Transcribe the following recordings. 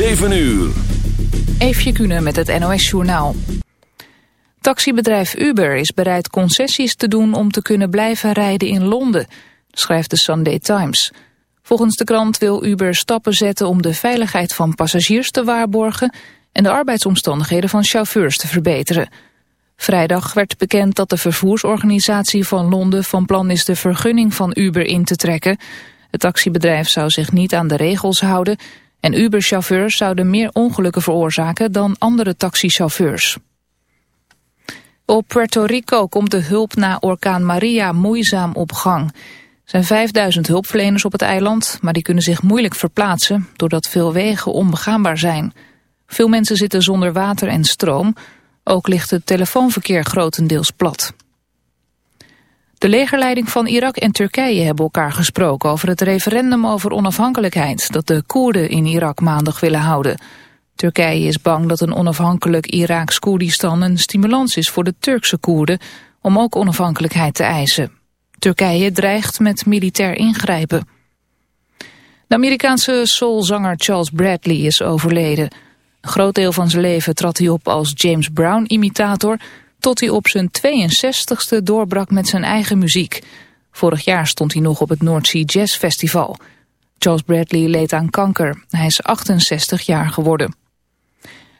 7 uur. Eefje Kunnen met het NOS-journaal. Taxibedrijf Uber is bereid concessies te doen om te kunnen blijven rijden in Londen, schrijft de Sunday Times. Volgens de krant wil Uber stappen zetten om de veiligheid van passagiers te waarborgen en de arbeidsomstandigheden van chauffeurs te verbeteren. Vrijdag werd bekend dat de vervoersorganisatie van Londen van plan is de vergunning van Uber in te trekken. Het taxibedrijf zou zich niet aan de regels houden en Uber-chauffeurs zouden meer ongelukken veroorzaken dan andere taxichauffeurs. Op Puerto Rico komt de hulp na orkaan Maria moeizaam op gang. Er zijn 5000 hulpverleners op het eiland, maar die kunnen zich moeilijk verplaatsen doordat veel wegen onbegaanbaar zijn. Veel mensen zitten zonder water en stroom. Ook ligt het telefoonverkeer grotendeels plat. De legerleiding van Irak en Turkije hebben elkaar gesproken over het referendum over onafhankelijkheid dat de Koerden in Irak maandag willen houden. Turkije is bang dat een onafhankelijk Iraaks-Koerdistan een stimulans is voor de Turkse Koerden om ook onafhankelijkheid te eisen. Turkije dreigt met militair ingrijpen. De Amerikaanse soulzanger Charles Bradley is overleden. Een groot deel van zijn leven trad hij op als James Brown-imitator... tot hij op zijn 62ste doorbrak met zijn eigen muziek. Vorig jaar stond hij nog op het North Sea Jazz Festival. Charles Bradley leed aan kanker. Hij is 68 jaar geworden.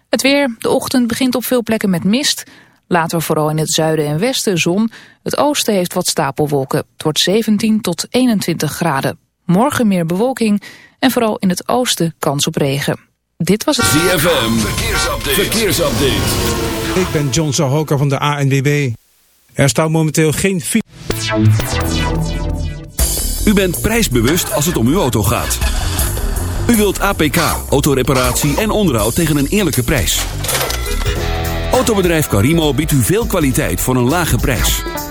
Het weer. De ochtend begint op veel plekken met mist. Later vooral in het zuiden en westen zon. Het oosten heeft wat stapelwolken. Het wordt 17 tot 21 graden. Morgen meer bewolking en vooral in het oosten kans op regen. Dit was het... ZFM. Verkeersupdate. Verkeersupdate. Ik ben John Zahoka van de ANWB. Er staat momenteel geen... U bent prijsbewust als het om uw auto gaat. U wilt APK, autoreparatie en onderhoud tegen een eerlijke prijs. Autobedrijf Carimo biedt u veel kwaliteit voor een lage prijs.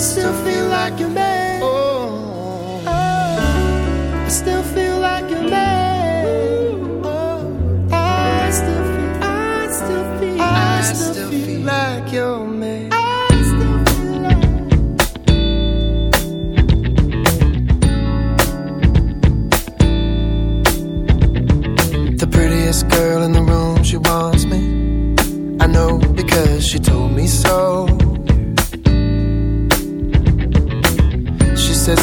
still feel like you're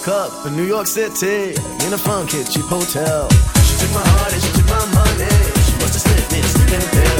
woke up in New York City in a funky cheap hotel. She took my heart and she took my money. She must have slipped me a sleeping pill.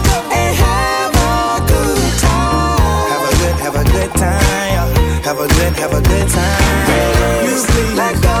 Have a good, have a good time. You please, let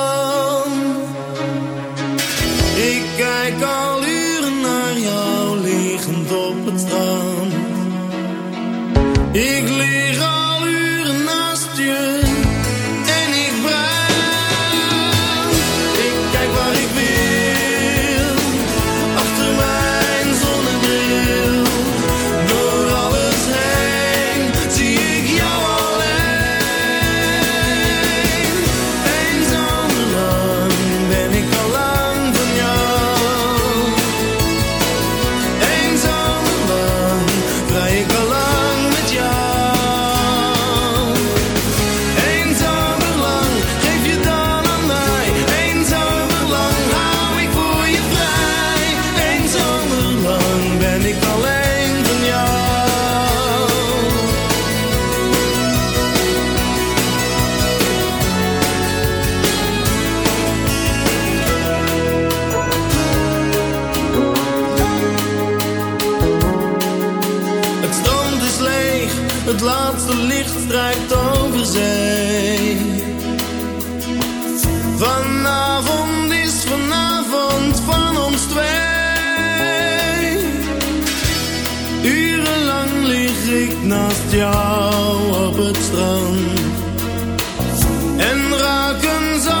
guns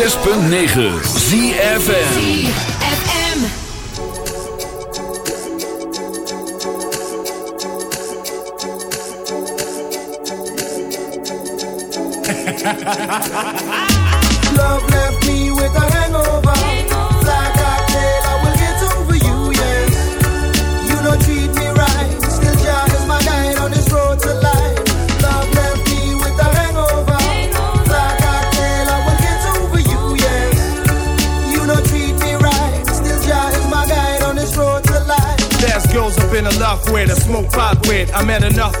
106.9 ZFM. Love left me with a quit. I'm at enough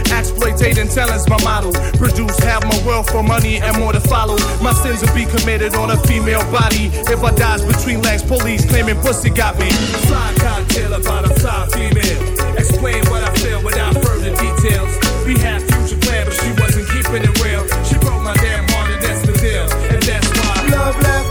exploitating talent's my model. Produce half my wealth for money and more to follow. My sins will be committed on a female body. If I dies between legs, police claiming pussy got me. Fly cocktail about a fly female. Explain what I feel without further details. We had future plans, but she wasn't keeping it real. She broke my damn heart, and that's the deal. And that's why. Love left